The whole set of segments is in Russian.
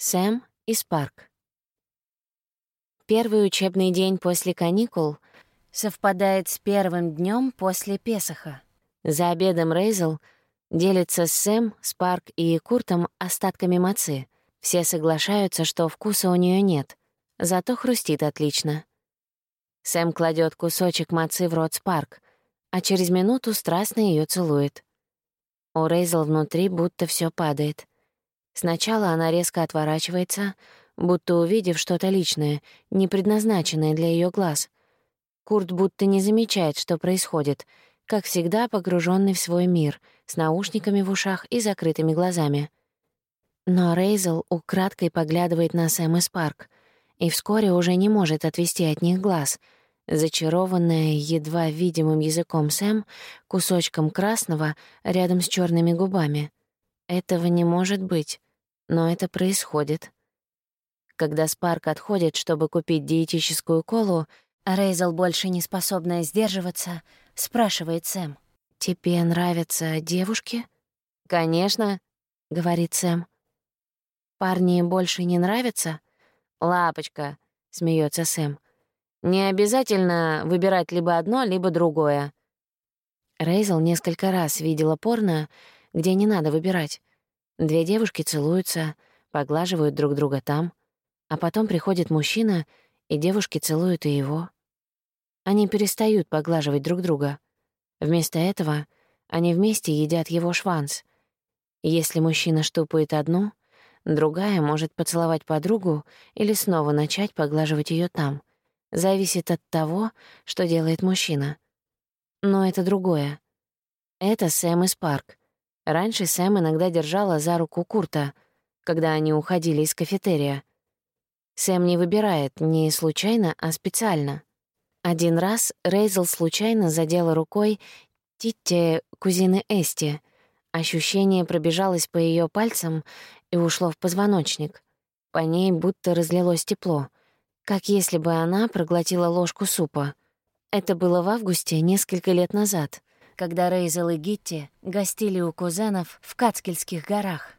Сэм и Спарк. Первый учебный день после каникул совпадает с первым днем после Песоха. За обедом Рейзел делится с Сэм, Спарк и Куртом остатками мацы. Все соглашаются, что вкуса у нее нет, зато хрустит отлично. Сэм кладет кусочек мацы в рот Спарк, а через минуту страстно ее целует. У Рейзел внутри будто все падает. Сначала она резко отворачивается, будто увидев что-то личное, не предназначенное для ее глаз. Курт будто не замечает, что происходит, как всегда погруженный в свой мир, с наушниками в ушах и закрытыми глазами. Но Рейзел украдкой поглядывает на Сэм и Спарк, и вскоре уже не может отвести от них глаз — Зачарованная едва видимым языком Сэм, кусочком красного рядом с черными губами. Этого не может быть, но это происходит. Когда Спарк отходит, чтобы купить диетическую колу, Рейзел, больше не способная сдерживаться, спрашивает Сэм. «Тебе нравятся девушки?» «Конечно», — говорит Сэм. «Парни больше не нравятся?» «Лапочка», — смеется Сэм. Не обязательно выбирать либо одно, либо другое. Рейзел несколько раз видела порно, где не надо выбирать. Две девушки целуются, поглаживают друг друга там, а потом приходит мужчина, и девушки целуют и его. Они перестают поглаживать друг друга. Вместо этого они вместе едят его шванс. Если мужчина штупает одну, другая может поцеловать подругу или снова начать поглаживать ее там — зависит от того, что делает мужчина. Но это другое. Это Сэм из Парк. Раньше Сэм иногда держала за руку Курта, когда они уходили из кафетерия. Сэм не выбирает не случайно, а специально. Один раз Рейзел случайно задела рукой Титте кузины Эсти. Ощущение пробежалось по ее пальцам и ушло в позвоночник. По ней будто разлилось тепло — как если бы она проглотила ложку супа. Это было в августе несколько лет назад, когда Рейзел и Гитти гостили у кузенов в Кацкельских горах.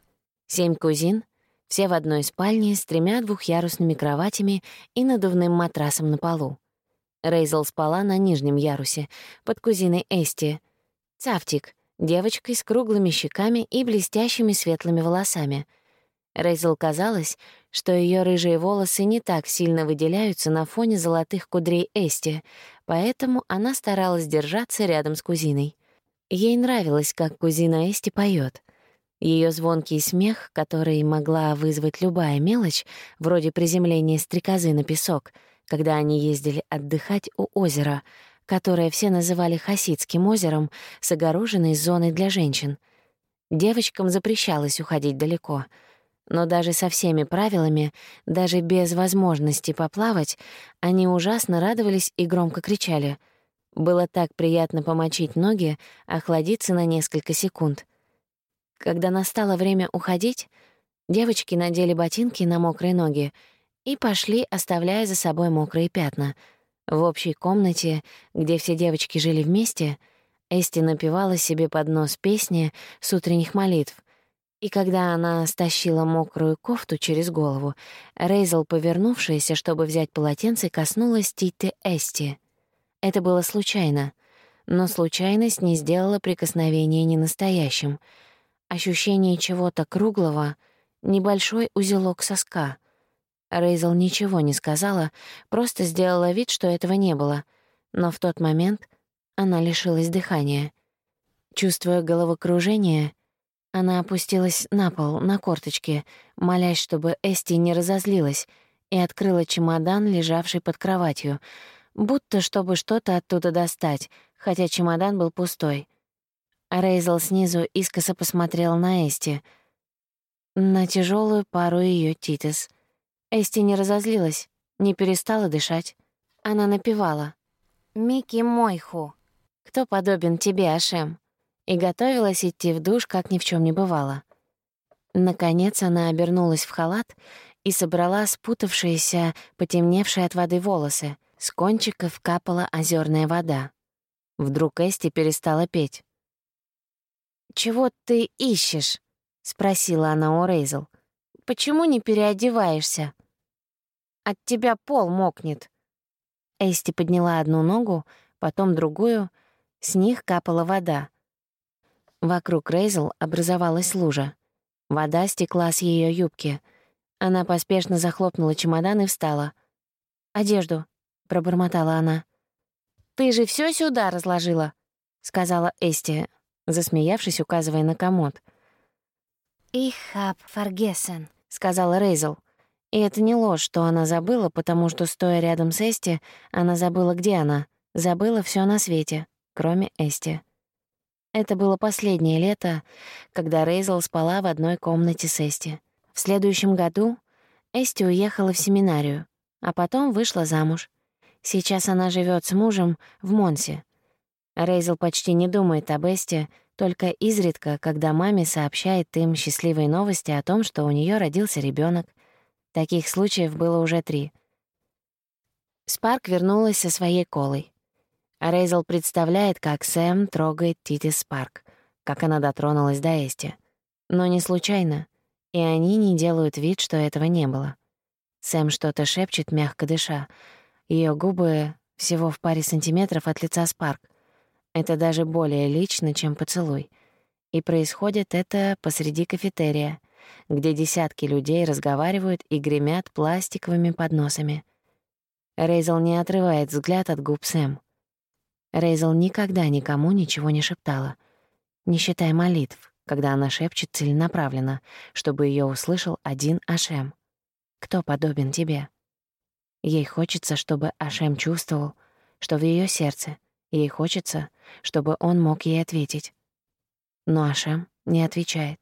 Семь кузин, все в одной спальне с тремя двухъярусными кроватями и надувным матрасом на полу. Рейзел спала на нижнем ярусе, под кузиной Эсти. Цафтик, девочкой с круглыми щеками и блестящими светлыми волосами — Рейзел казалось, что ее рыжие волосы не так сильно выделяются на фоне золотых кудрей Эсти, поэтому она старалась держаться рядом с кузиной. Ей нравилось, как кузина Эсти поет. Ее звонкий смех, который могла вызвать любая мелочь, вроде приземления стрекозы на песок, когда они ездили отдыхать у озера, которое все называли Хасидским озером, с огороженной зоной для женщин. Девочкам запрещалось уходить далеко — но даже со всеми правилами, даже без возможности поплавать, они ужасно радовались и громко кричали. Было так приятно помочить ноги, охладиться на несколько секунд. Когда настало время уходить, девочки надели ботинки на мокрые ноги и пошли, оставляя за собой мокрые пятна. В общей комнате, где все девочки жили вместе, Эсти напевала себе под нос песни с утренних молитв — и когда она стащила мокрую кофту через голову, Рейзел, повернувшаяся, чтобы взять полотенце, коснулась Титы Эсти. Это было случайно, но случайность не сделала прикосновения ненастоящим. Ощущение чего-то круглого, небольшой узелок соска. Рейзел ничего не сказала, просто сделала вид, что этого не было. Но в тот момент она лишилась дыхания. Чувствуя головокружение, она опустилась на пол, на корточки, молясь, чтобы Эсти не разозлилась, и открыла чемодан, лежавший под кроватью, будто чтобы что-то оттуда достать, хотя чемодан был пустой. Рейзел снизу искоса посмотрел на Эсти, на тяжелую пару ее титес. Эсти не разозлилась, не перестала дышать. Она напевала. «Микки Мойху, кто подобен тебе, Ашем?» И готовилась идти в душ, как ни в чем не бывало. Наконец она обернулась в халат и собрала спутавшиеся, потемневшие от воды волосы. С кончиков капала озерная вода. Вдруг Эсти перестала петь. «Чего ты ищешь?» — спросила она у Рейзел. почему не переодеваешься? От тебя пол мокнет». Эсти подняла одну ногу, потом другую. С них капала вода. Вокруг Рейзел образовалась лужа. Вода стекла с ее юбки. Она поспешно захлопнула чемодан и встала. «Одежду», — пробормотала она. «Ты же все сюда разложила», — сказала Эсти, засмеявшись, указывая на комод. «Ich hab vergessen», — сказала Рейзел. И это не ложь, что она забыла, потому что, стоя рядом с Эсти, она забыла, где она. Забыла все на свете, кроме Эсти. Это было последнее лето, когда Рейзел спала в одной комнате с Эсти. В следующем году Эсти уехала в семинарию, а потом вышла замуж. Сейчас она живет с мужем в Монсе. Рейзел почти не думает об Эсти, только изредка, когда маме сообщает им счастливые новости о том, что у нее родился ребенок. Таких случаев было уже три. Спарк вернулась со своей колой. А Рейзел представляет, как Сэм трогает Тити Спарк, как она дотронулась до Эсти. Но не случайно, и они не делают вид, что этого не было. Сэм что-то шепчет, мягко дыша. Ее губы всего в паре сантиметров от лица Спарк. Это даже более лично, чем поцелуй. И происходит это посреди кафетерия, где десятки людей разговаривают и гремят пластиковыми подносами. Рейзел не отрывает взгляд от губ Сэм. Рейзел никогда никому ничего не шептала, не считая молитв, когда она шепчет целенаправленно, чтобы ее услышал один Ашем. «Кто подобен тебе?» Ей хочется, чтобы Ашем чувствовал, что в ее сердце — Ей хочется, чтобы он мог ей ответить. Но Ашем не отвечает.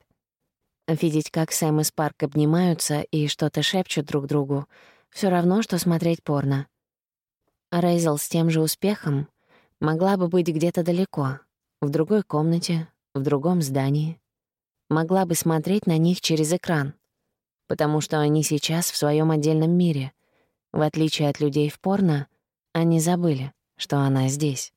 Видеть, как Сэм и Спарк обнимаются и что-то шепчут друг другу, все равно, что смотреть порно. Рейзел с тем же успехом могла бы быть где-то далеко, в другой комнате, в другом здании. Могла бы смотреть на них через экран, потому что они сейчас в своем отдельном мире. В отличие от людей в порно, они забыли, что она здесь.